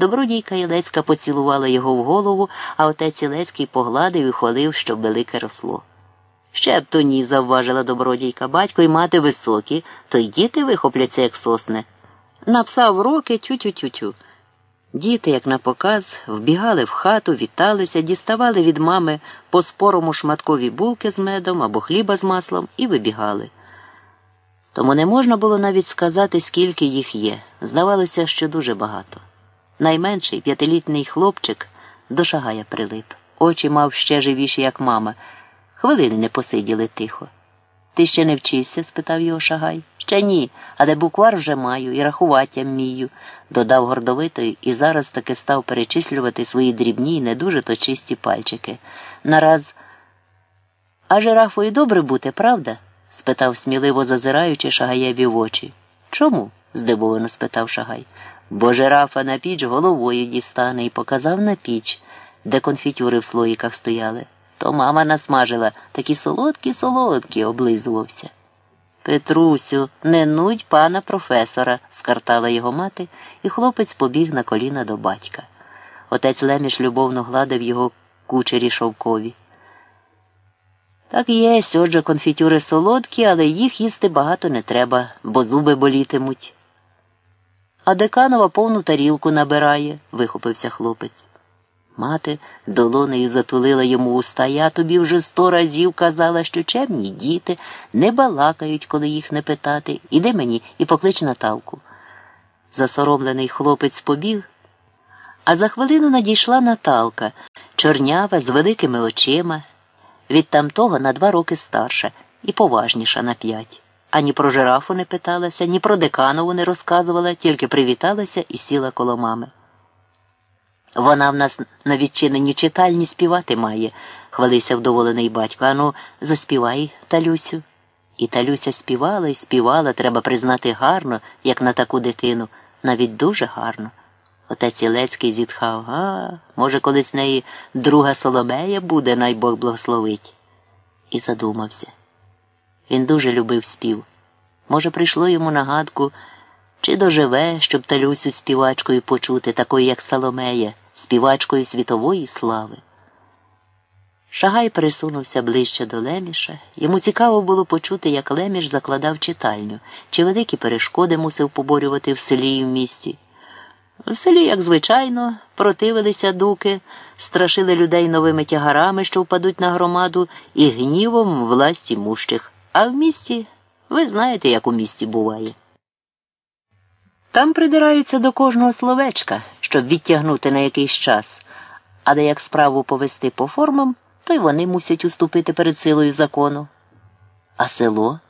Добродійка Ілецька поцілувала його в голову, а отець Ілецький погладив і хвалив, щоб велике росло. Ще б то ні, завважила добродійка. Батько й мати високі, то й діти вихопляться, як сосни. Напсав роки тю-тю-тю-тю. Діти, як на показ, вбігали в хату, віталися, діставали від мами по спорому шматкові булки з медом або хліба з маслом і вибігали. Тому не можна було навіть сказати, скільки їх є. Здавалося, що дуже багато. Найменший п'ятилітний хлопчик до шагая прилип. Очі мав ще живіші, як мама. Хвилини не посиділи тихо. Ти ще не вчишся? спитав його шагай. Ще ні, але буквар вже маю і рахувати вмію, додав гордовито і зараз таки став перечислювати свої дрібні й не дуже то чисті пальчики. Нараз. А жирафою добре бути, правда? спитав сміливо зазираючи Шагаєві в очі. Чому? здивовано спитав Шагай. Бо жирафа на піч головою дістане і показав на піч, де конфітюри в слоїках стояли. То мама насмажила такі солодкі, солодкі, облизувався. Петрусю, не нудь пана професора, скартала його мати, і хлопець побіг на коліна до батька. Отець Леміш любовно гладив його кучері шовкові. Так є, отже, конфітюри солодкі, але їх їсти багато не треба, бо зуби болітимуть. А деканова повну тарілку набирає, вихопився хлопець. Мати долонею затулила йому уста. Я тобі вже сто разів казала, що чемні діти не балакають, коли їх не питати. Іди мені і поклич Наталку. Засоромлений хлопець побіг, а за хвилину надійшла Наталка, чорнява, з великими очима, від тамтого на два роки старша і поважніша на п'ять. Ані про жирафу не питалася, ні про деканову не розказувала, тільки привіталася і сіла коло мами. Вона в нас на відчиненні читальні співати має, хвалився вдоволений батько. Ану, заспівай, Талюсю. І Талюся співала і співала, треба признати гарно, як на таку дитину, навіть дуже гарно. Отець Ілецький зітхав, а, може, колись неї друга Соломея буде, най Бог благословить. І задумався. Він дуже любив спів. Може, прийшло йому нагадку, чи доживе, щоб Талюсю співачкою почути, такою, як Соломея співачкою світової слави. Шагай присунувся ближче до Леміша. Йому цікаво було почути, як Леміш закладав читальню, чи великі перешкоди мусив поборювати в селі і в місті. В селі, як звичайно, противилися дуки, страшили людей новими тягарами, що впадуть на громаду, і гнівом власті мущих. А в місті, ви знаєте, як у місті буває. Там придираються до кожного словечка, щоб відтягнути на якийсь час, але як справу повести по формам, то й вони мусять уступити перед силою закону. А село?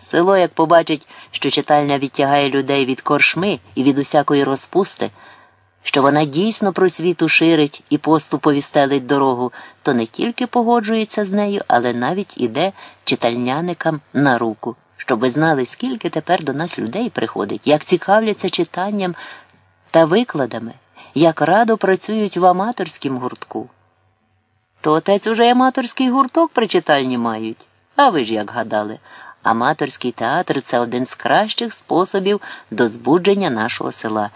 Село, як побачить, що читальня відтягає людей від коршми і від усякої розпусти, що вона дійсно просвіту ширить і поступові стелить дорогу, то не тільки погоджується з нею, але навіть іде читальняникам на руку щоб ви знали, скільки тепер до нас людей приходить, як цікавляться читанням та викладами, як радо працюють в аматорськім гуртку. То отець уже аматорський гурток при читальні мають. А ви ж як гадали, аматорський театр це один з кращих способів до збудження нашого села.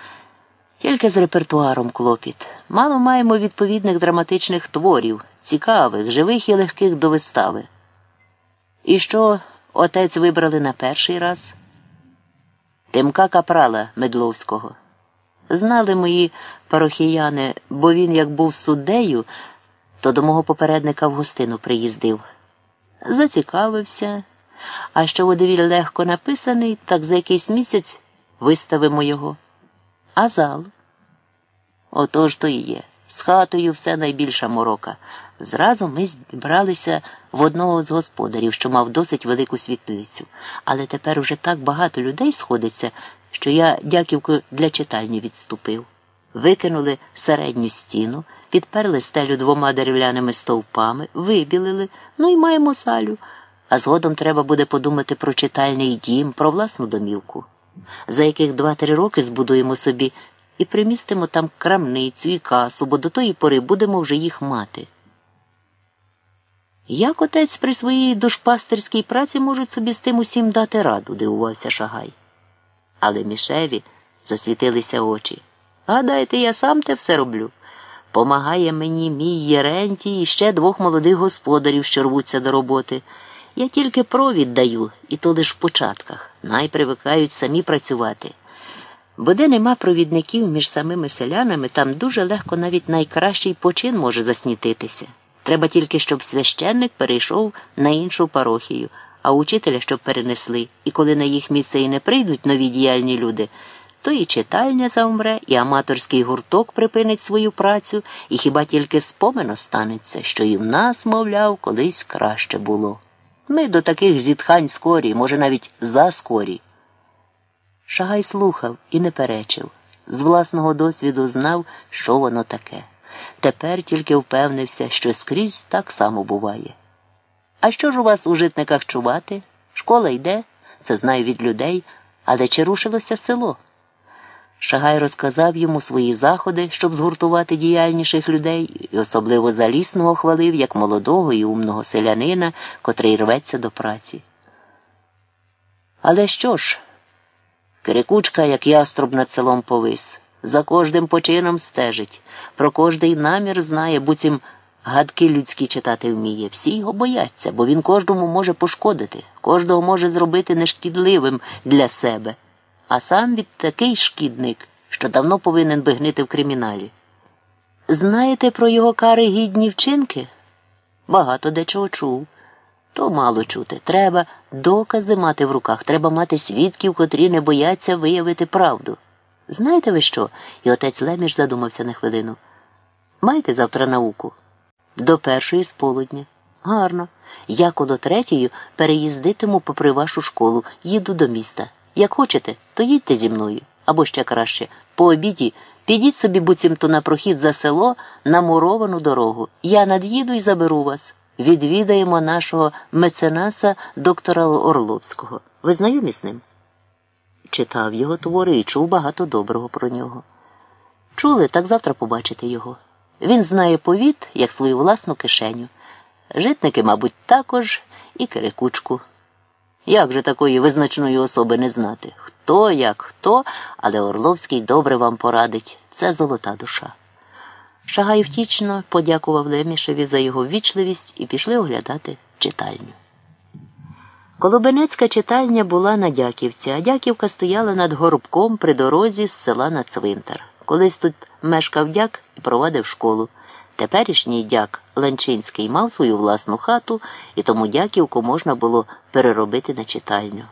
Тільки з репертуаром клопіт. Мало маємо відповідних драматичних творів, цікавих, живих і легких до вистави. І що Отець вибрали на перший раз Тимка Капрала Медловського. Знали мої парохіяни, бо він, як був суддею, то до мого попередника в гостину приїздив. Зацікавився, а що водевіль легко написаний, так за якийсь місяць виставимо його. А зал? Отож то і є. З хатою все найбільша морока. Зразу ми зібралися в одного з господарів, що мав досить велику світлицю. Але тепер уже так багато людей сходиться, що я дяківку для читальні відступив. Викинули середню стіну, підперли стелю двома дерев'яними стовпами, вибілили, ну і маємо салю. А згодом треба буде подумати про читальний дім, про власну домівку, за яких два-три роки збудуємо собі і примістимо там крамницю і касу, бо до тої пори будемо вже їх мати. Як отець при своїй душпастерській праці можуть собі з тим усім дати раду, дивувався Шагай. Але мішеві засвітилися очі. Гадаєте, я сам те все роблю. Помагає мені мій Єрентій і ще двох молодих господарів, що рвуться до роботи. Я тільки провід даю, і то лиш в початках. Най привикають самі працювати. Бо де нема провідників між самими селянами, там дуже легко навіть найкращий почин може заснітитися. Треба тільки, щоб священник перейшов на іншу парохію, а учителя щоб перенесли, і коли на їх місце і не прийдуть нові діяльні люди, то і читальня завмре, і аматорський гурток припинить свою працю, і хіба тільки спомин останеться, що і в нас, мовляв, колись краще було. Ми до таких зітхань скорі, може, навіть заскорі. Шагай слухав і не перечив. З власного досвіду знав, що воно таке. Тепер тільки впевнився, що скрізь так само буває. А що ж у вас у житниках чувати? Школа йде, це знаю від людей, але чи рушилося село? Шагай розказав йому свої заходи, щоб згуртувати діяльніших людей, і особливо залісного хвалив як молодого і умного селянина, котрий рветься до праці. Але що ж? Кирикучка, як яструб над селом повис, за кожним почином стежить, про кожний намір знає, буцім гадки людські читати вміє. Всі його бояться, бо він кожному може пошкодити, кожного може зробити нешкідливим для себе, а сам від такий шкідник, що давно повинен би гнити в криміналі. Знаєте про його кари гідні вчинки? Багато дечого чув. То мало чути. Треба докази мати в руках, треба мати свідків, котрі не бояться виявити правду. Знаєте ви що? І отець Леміш задумався на хвилину. Маєте завтра науку? До першої з полудня. Гарно. Я коло третьої переїздитиму попри вашу школу, їду до міста. Як хочете, то їдьте зі мною. Або ще краще, по обіді підіть собі буцімто на прохід за село на муровану дорогу. Я над'їду і заберу вас. Відвідаємо нашого меценаса доктора Орловського. Ви знайомі з ним? Читав його твори і чув багато доброго про нього. Чули, так завтра побачите його. Він знає повіт, як свою власну кишеню. Житники, мабуть, також і Кирикучку. Як же такої визначної особи не знати? Хто, як хто, але Орловський добре вам порадить. Це золота душа. Шагай втічно подякував Лемішеві за його ввічливість і пішли оглядати читальню. Колобенецька читальня була на Дяківці, а Дяківка стояла над горбком при дорозі з села на цвинтар. Колись тут мешкав дяк і провадив школу. Теперішній дяк Ленчинський мав свою власну хату, і тому дяківку можна було переробити на читальню.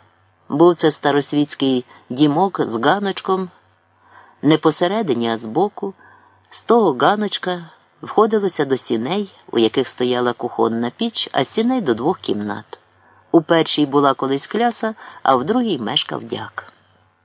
Був це старосвітський дімок з ганочком, не посередині, а збоку. З того ганочка входилося до сіней, у яких стояла кухонна піч, а сіней до двох кімнат. У першій була колись кляса, а в другій мешкав дяк.